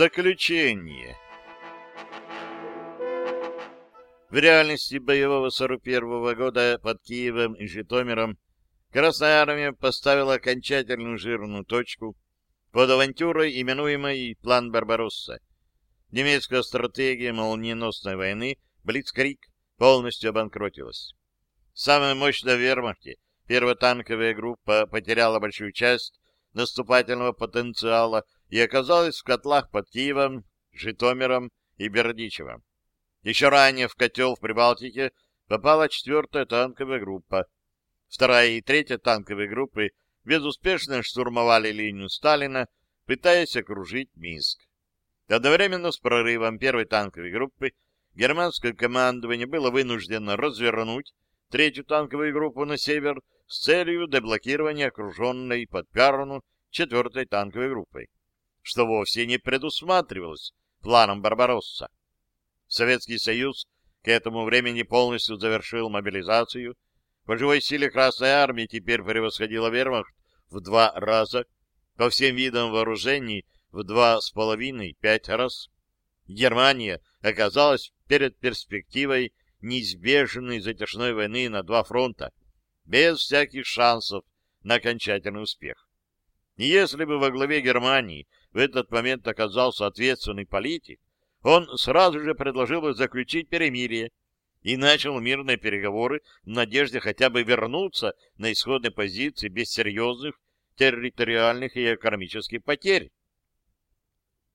Заключение. В реальности боевого 41-го года под Киевом и Житомиром Красная Армия поставила окончательную жирную точку под авантюрой, именуемой «План Барбаросса». Немецкая стратегия молниеносной войны «Блицкрик» полностью обанкротилась. Самая мощная в вермахте первая танковая группа потеряла большую часть наступательного потенциала и оказалась в котлах под Киевом, Житомиром и Бердичевом. Еще ранее в котел в Прибалтике попала четвертая танковая группа. Вторая и третья танковые группы безуспешно штурмовали линию Сталина, пытаясь окружить Минск. Одновременно с прорывом первой танковой группы германское командование было вынуждено развернуть третью танковую группу на север с целью деблокирования окруженной под Пярну четвертой танковой группой, что вовсе не предусматривалось планом Барбаросса. Советский Союз к этому времени полностью завершил мобилизацию. По живой силе Красной Армии теперь превосходила вермахт в два раза, по всем видам вооружений в два с половиной-пять раз. Германия оказалась перед перспективой неизбежной затяжной войны на два фронта, без всяких шансов на окончательный успех. И если бы во главе Германии в этот момент оказался ответственный политик, он сразу же предложил бы заключить перемирие и начал мирные переговоры в надежде хотя бы вернуться на исходные позиции без серьезных территориальных и экономических потерь.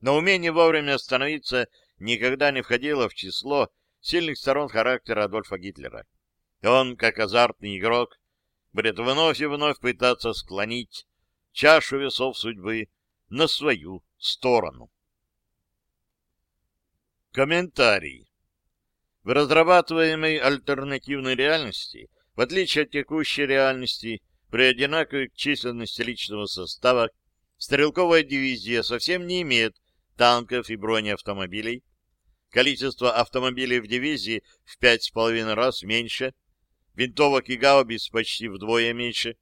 Но умение вовремя остановиться никогда не входило в число сильных сторон характера Адольфа Гитлера. Он, как азартный игрок, будет вновь и вновь пытаться склонить чашу весов судьбы на свою сторону. Комментарий. В разрабатываемой альтернативной реальности, в отличие от текущей реальности, при одинаковой численности личного состава, стрелковая дивизия совсем не имеет танков и бронеавтомобилей. Количество автомобилей в дивизии в пять с половиной раз меньше, винтовок и гаубиц почти вдвое меньше,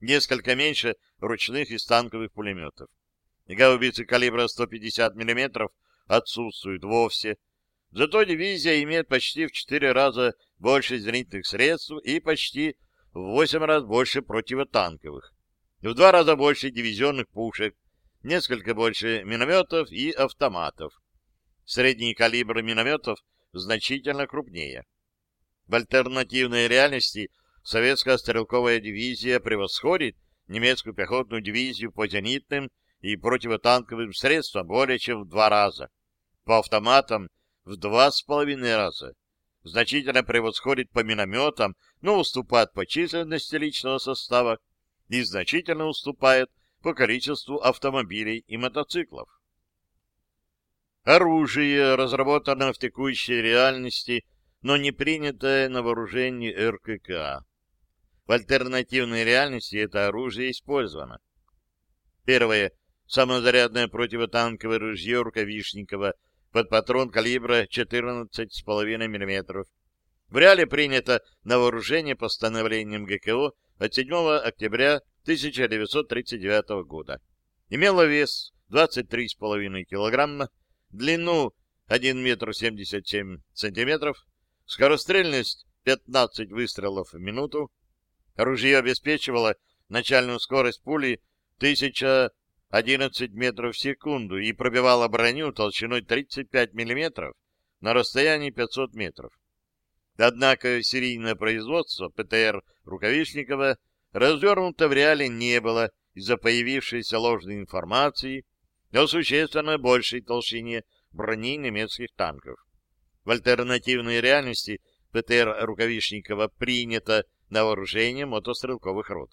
несколько меньше ручных и станковых пулеметов. Гаубицы калибра 150 мм отсутствуют вовсе. Зато дивизия имеет почти в четыре раза больше зенитных средств и почти в восемь раз больше противотанковых. В два раза больше дивизионных пушек, несколько больше минометов и автоматов. Средний калибр минометов значительно крупнее. В альтернативной реальности советская стрелковая дивизия превосходит немецкую пехотную дивизию по зенитным и противотанковым средствам более чем в два раза по автоматам в два с половиной раза, значительно превосходит по минометам, но уступает по численности личного состава и значительно уступает по количеству автомобилей и мотоциклов. Оружие, разработанное в текущей реальности, но не принятое на вооружении РКК. В альтернативной реальности это оружие использовано. Первое. Самозарядное противотанковое ружье Рукавишникова под патрон калибра 14,5 мм. В реале принято на вооружение постановлением ГКО от 7 октября 1939 года. Имело вес 23,5 кг, длину 1 метр 77 сантиметров, скорострельность 15 выстрелов в минуту. Оружие обеспечивало начальную скорость пули 1000 11 метров в секунду и пробивала броню толщиной 35 миллиметров на расстоянии 500 метров. Однако серийное производство ПТР Рукавишникова развернуто в реале не было из-за появившейся ложной информации о существенно большей толщине брони немецких танков. В альтернативной реальности ПТР Рукавишникова принято на вооружение мотострелковых рот.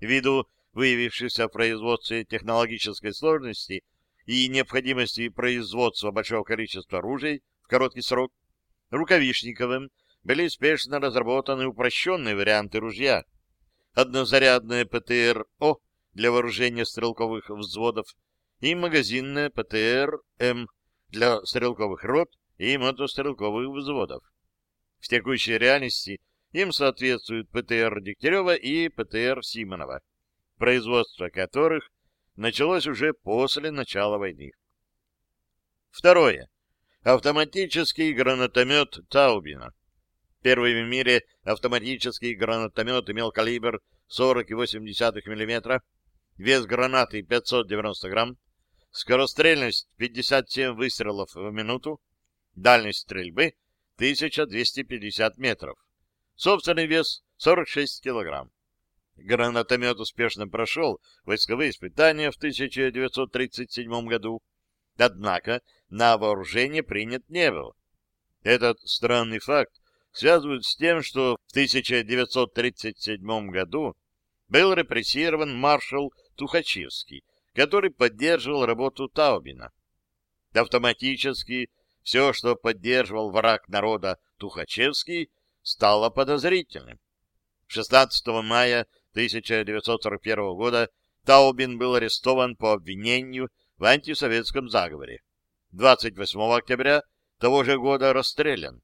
Ввиду выявившихся в производстве технологической сложности и необходимости производства большого количества оружий в короткий срок, Рукавишниковым были спешно разработаны упрощенные варианты ружья. Однозарядное ПТР-О для вооружения стрелковых взводов и магазинное ПТР-М для стрелковых рот и мотострелковых взводов. В текущей реальности им соответствуют ПТР Дегтярева и ПТР Симонова производство которых началось уже после начала войны. Второе. Автоматический гранатомет Таубина. Первый в мире автоматический гранатомет имел калибр 40,8 мм, вес гранаты 590 грамм, скорострельность 57 выстрелов в минуту, дальность стрельбы 1250 метров, собственный вес 46 килограмм. Гранатомет успешно прошел войсковые испытания в 1937 году, однако на вооружение принят не был. Этот странный факт связывают с тем, что в 1937 году был репрессирован маршал Тухачевский, который поддерживал работу Таубина. Автоматически все, что поддерживал враг народа Тухачевский, стало подозрительным. 16 мая 1941 года Таубин был арестован по обвинению в антисоветском заговоре. 28 октября того же года расстрелян.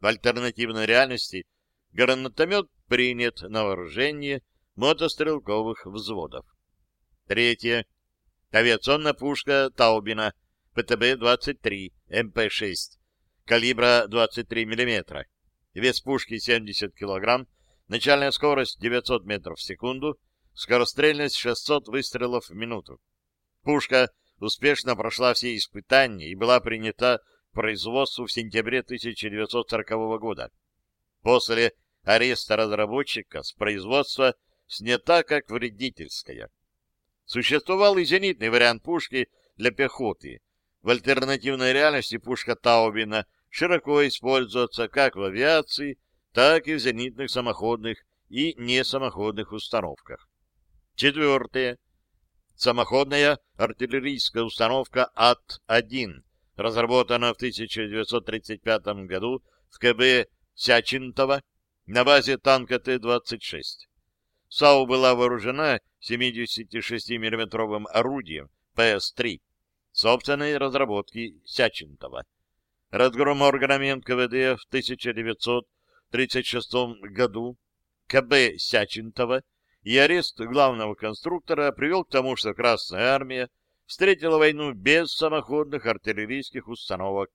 В альтернативной реальности гранатомет принят на вооружение мотострелковых взводов. Третье. Авиационная пушка Таубина ПТБ-23 МП-6 калибра 23 мм. Вес пушки 70 кг, начальная скорость 900 метров в секунду, скорострельность 600 выстрелов в минуту. Пушка успешно прошла все испытания и была принята к производству в сентябре 1940 года. После ареста разработчика с производства снята как вредительская. Существовал и зенитный вариант пушки для пехоты. В альтернативной реальности пушка Таубина широко используется как в авиации, так и в зенитных самоходных и несамоходных установках. Четвертое. Самоходная артиллерийская установка АТ-1, разработана в 1935 году в КБ Сячинтова на базе танка Т-26. САУ была вооружена 76 миллиметровым орудием ПС-3 собственной разработки Сячинтова. Разгром органами НКВД в 1936 году КБ Сячинтова и арест главного конструктора привел к тому, что Красная Армия встретила войну без самоходных артиллерийских установок,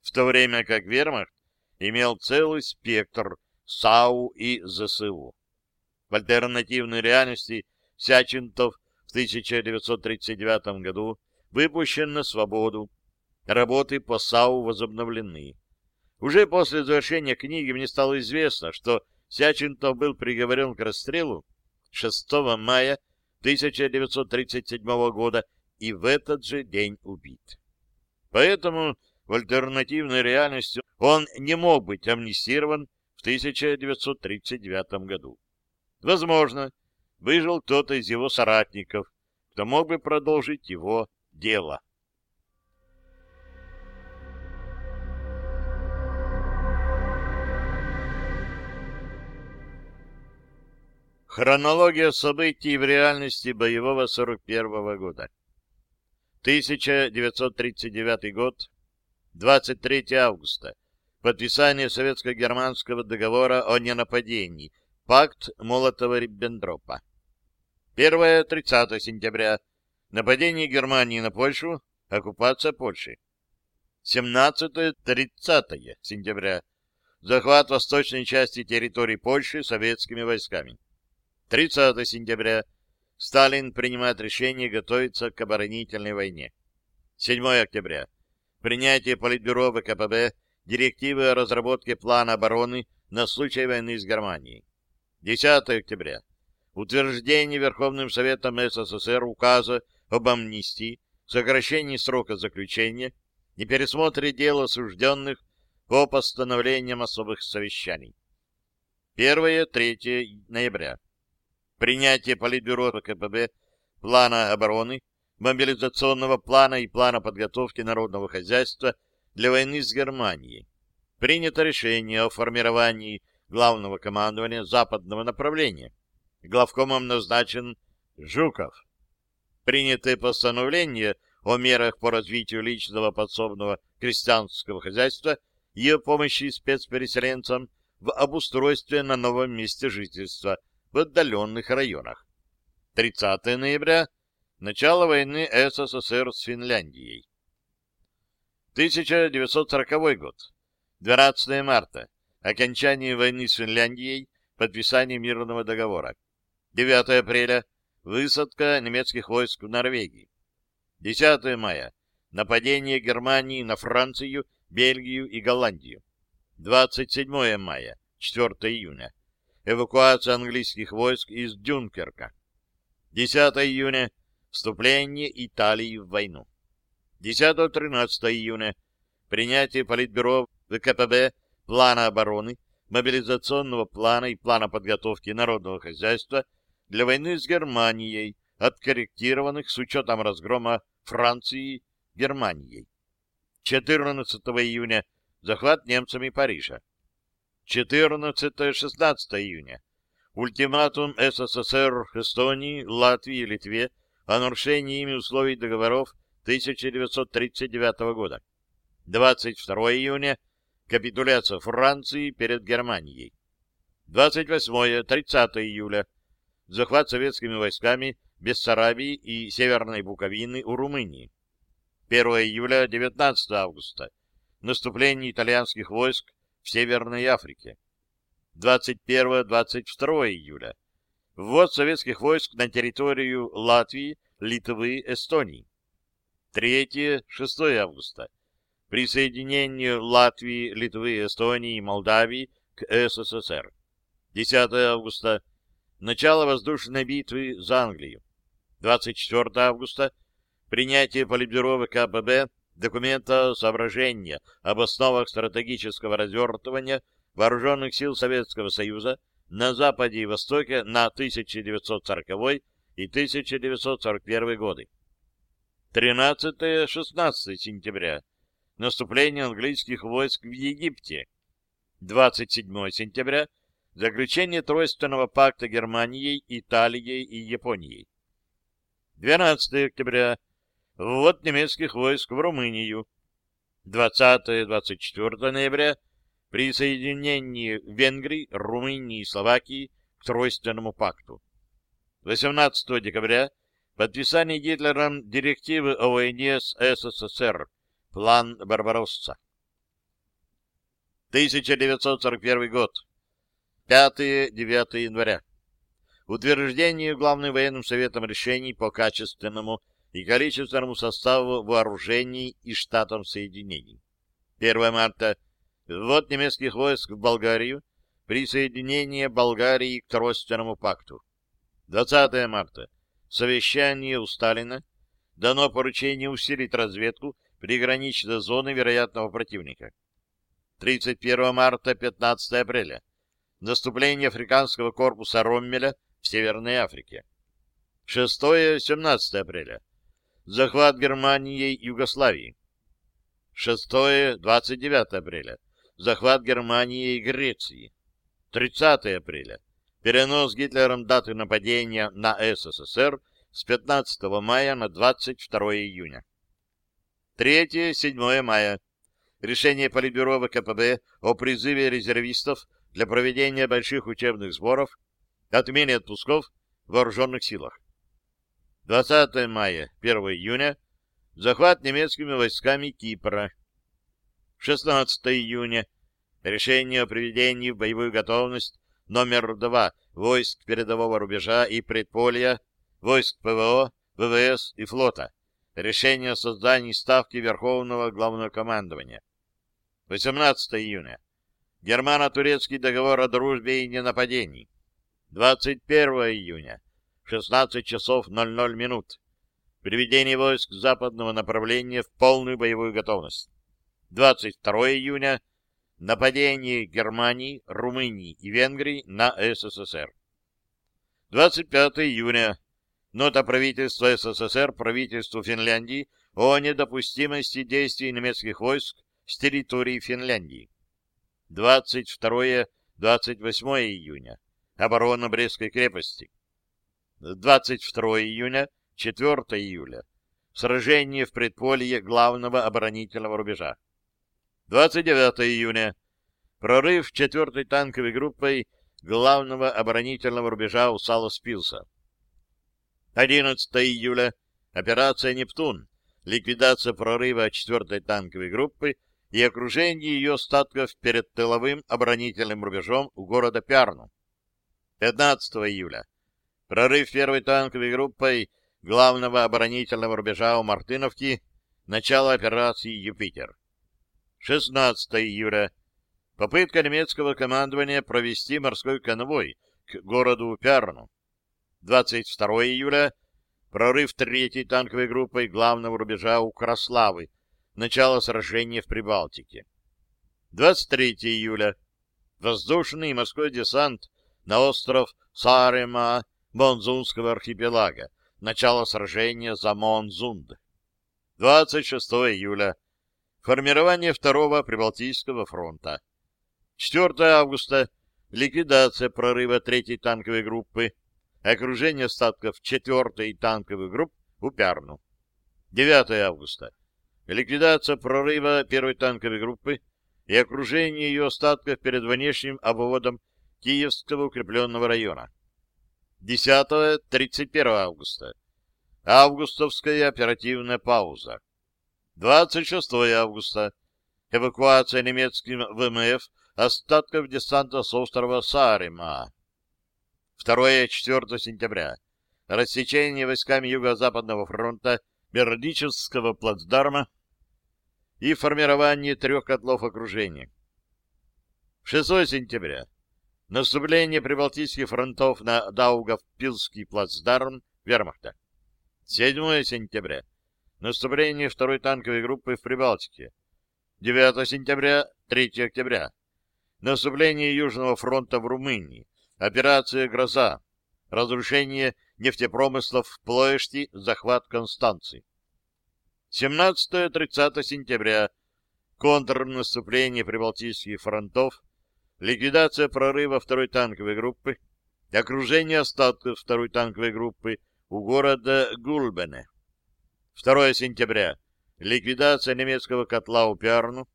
в то время как Вермахт имел целый спектр САУ и ЗСУ. В альтернативной реальности Сячинтов в 1939 году выпущен на свободу. Работы по САУ возобновлены. Уже после завершения книги мне стало известно, что Сячинтов был приговорен к расстрелу 6 мая 1937 года и в этот же день убит. Поэтому в альтернативной реальности он не мог быть амнистирован в 1939 году. Возможно, выжил кто-то из его соратников, кто мог бы продолжить его дело. Хронология событий в реальности боевого 41 -го года. 1939 год, 23 августа. Подписание Советско-германского договора о ненападении. Пакт Молотова-Риббентропа. 1-30 сентября. Нападение Германии на Польшу. Оккупация Польши. 17-30 сентября. Захват восточной части территории Польши советскими войсками. 30 сентября. Сталин принимает решение готовиться к оборонительной войне. 7 октября. Принятие Политбюро ВКПБ директивы о разработке плана обороны на случай войны с Германией. 10 октября. Утверждение Верховным Советом СССР указа об амнистии, сокращении срока заключения и пересмотре дел осужденных по постановлениям особых совещаний. 1-3 ноября принятие Политбюро КПБ плана обороны, мобилизационного плана и плана подготовки народного хозяйства для войны с Германией. Принято решение о формировании главного командования западного направления. Главкомом назначен Жуков. Принятое постановление о мерах по развитию личного подсобного крестьянского хозяйства и о помощи спецпереселенцам в обустройстве на новом месте жительства – в отдаленных районах. 30 ноября — начало войны СССР с Финляндией. 1940 год. 12 марта. Окончание войны с Финляндией, подписание мирного договора. 9 апреля. Высадка немецких войск в Норвегии. 10 мая. Нападение Германии на Францию, Бельгию и Голландию. 27 мая. 4 июня. Эвакуация английских войск из Дюнкерка. 10 июня. Вступление Италии в войну. 10-13 июня. Принятие Политбюро ВКПБ плана обороны, мобилизационного плана и плана подготовки народного хозяйства для войны с Германией, откорректированных с учетом разгрома Франции Германией. 14 июня захват немцами Парижа. 14-16 июня. Ультиматум СССР Эстонии, Латвии и Литве о нарушении ими условий договоров 1939 года. 22 июня. Капитуляция Франции перед Германией. 28-30 июля. Захват советскими войсками Бессарабии и Северной Буковины у Румынии. 1 июля 19 августа. Наступление итальянских войск в Северной Африке. 21-22 июля. Ввод советских войск на территорию Латвии, Литвы, Эстонии. 3-6 августа. Присоединение Латвии, Литвы, Эстонии и Молдавии к СССР. 10 августа. Начало воздушной битвы за Англию. 24 августа. Принятие Политбюро ВКПБ документа соображения об основах стратегического развертывания вооруженных сил Советского Союза на Западе и Востоке на 1940 и 1941 годы. 13-16 сентября. Наступление английских войск в Египте. 27 сентября. Заключение Тройственного пакта Германией, Италией и Японией. 12 октября. Ввод немецких войск в Румынию. 20-24 ноября. Присоединение Венгрии, Румынии и Словакии к Тройственному пакту. 18 декабря. Подписание Гитлером директивы о войне с СССР. План Барбаросса. 1941 год. 5-9 января. Утверждение Главным военным советом решений по качественному и количественному составу вооружений и штатам соединений. 1 марта. Ввод немецких войск в Болгарию. Присоединение Болгарии к Тройственному пакту. 20 марта. Совещание у Сталина. Дано поручение усилить разведку приграничной зоны вероятного противника. 31 марта, 15 апреля. Наступление африканского корпуса Роммеля в Северной Африке. 6-17 апреля. Захват Германией Югославии. 6-29 апреля. Захват Германией Греции. 30 апреля. Перенос Гитлером даты нападения на СССР с 15 мая на 22 июня. 3-7 мая. Решение Политбюро ВКПБ о призыве резервистов для проведения больших учебных сборов, отмене отпусков в вооруженных силах. 20 мая, 1 июня. Захват немецкими войсками Кипра. 16 июня. Решение о приведении в боевую готовность номер 2 войск передового рубежа и предполья, войск ПВО, ВВС и флота. Решение о создании ставки Верховного Главного Командования. 18 июня. Германо-турецкий договор о дружбе и ненападении. 21 июня. 16 часов 00 минут. Приведение войск западного направления в полную боевую готовность. 22 июня. Нападение Германии, Румынии и Венгрии на СССР. 25 июня. Нота правительства СССР правительству Финляндии о недопустимости действий немецких войск с территории Финляндии. 22-28 июня. Оборона Брестской крепости. 22 июня, 4 июля. Сражение в предполье главного оборонительного рубежа. 29 июня. Прорыв 4-й танковой группой главного оборонительного рубежа у Саласпилса. 11 июля. Операция «Нептун». ликвидация прорыва 4-й танковой группы и окружение ее остатков перед тыловым оборонительным рубежом у города Пярну. 15 июля. Прорыв первой танковой группой главного оборонительного рубежа у Мартыновки. Начало операции «Юпитер». 16 июля. Попытка немецкого командования провести морской конвой к городу Пярну. 22 июля. Прорыв третьей танковой группой главного рубежа у Краславы. Начало сражения в Прибалтике. 23 июля. Воздушный морской десант на остров Сарема Монзунского архипелага. Начало сражения за Монзунд. 26 июля. Формирование второго Прибалтийского фронта. 4 августа. Ликвидация прорыва третьей танковой группы. Окружение остатков четвертой танковой группы у Пярну. 9 августа. Ликвидация прорыва первой танковой группы и окружение ее остатков перед внешним обводом Киевского укрепленного района. 10-31 августа. Августовская оперативная пауза. 26 августа. Эвакуация немецким ВМФ остатков десанта с острова Сарима. 2-4 сентября. Рассечение войсками Юго-Западного фронта Бердичевского плацдарма и формирование трех котлов окружения. 6 сентября. Наступление прибалтийских фронтов на Даугавпилский плацдарм вермахта. 7 сентября. Наступление второй танковой группы в Прибалтике. 9 сентября, 3 октября. Наступление Южного фронта в Румынии. Операция «Гроза». Разрушение нефтепромыслов в Плоешти, захват Констанции. 17-30 сентября. Контрнаступление Прибалтийских фронтов ликвидация прорыва второй танковой группы, окружение остатков второй танковой группы у города Гульбене. 2 сентября. Ликвидация немецкого котла у Пиарну.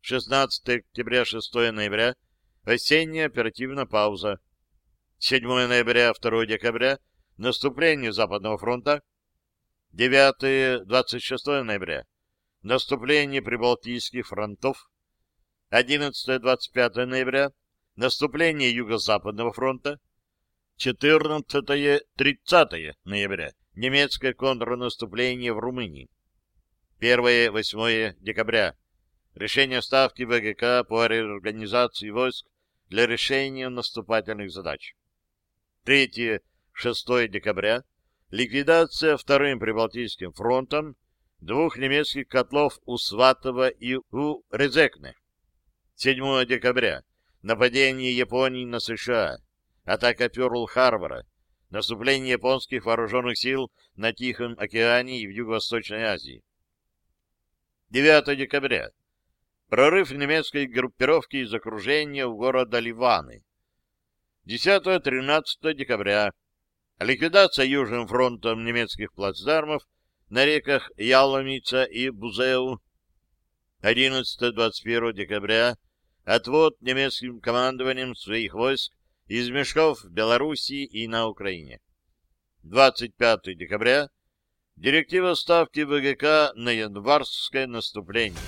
16 октября, 6 ноября. Осенняя оперативная пауза. 7 ноября, 2 декабря. Наступление Западного фронта. 9-26 ноября. Наступление Прибалтийских фронтов. 11-25 ноября. Наступление Юго-Западного фронта, 14-30 ноября. Немецкое контрнаступление в Румынии, 1-8 декабря. Решение ставки ВГК по реорганизации войск для решения наступательных задач, 3-6 декабря ликвидация Вторым Прибалтийским фронтом двух немецких котлов у Сватова и у Резекне, 7 декабря. Нападение Японии на США. Атака Пёрл-Харбора. Наступление японских вооруженных сил на Тихом океане и в Юго-Восточной Азии. 9 декабря. Прорыв немецкой группировки из окружения у города Ливаны. 10-13 декабря. Ликвидация Южным фронтом немецких плацдармов на реках Яломица и Бузеу. 11-21 декабря отвод немецким командованием своих войск из мешков в Белоруссии и на Украине. 25 декабря. Директива ставки ВГК на январское наступление.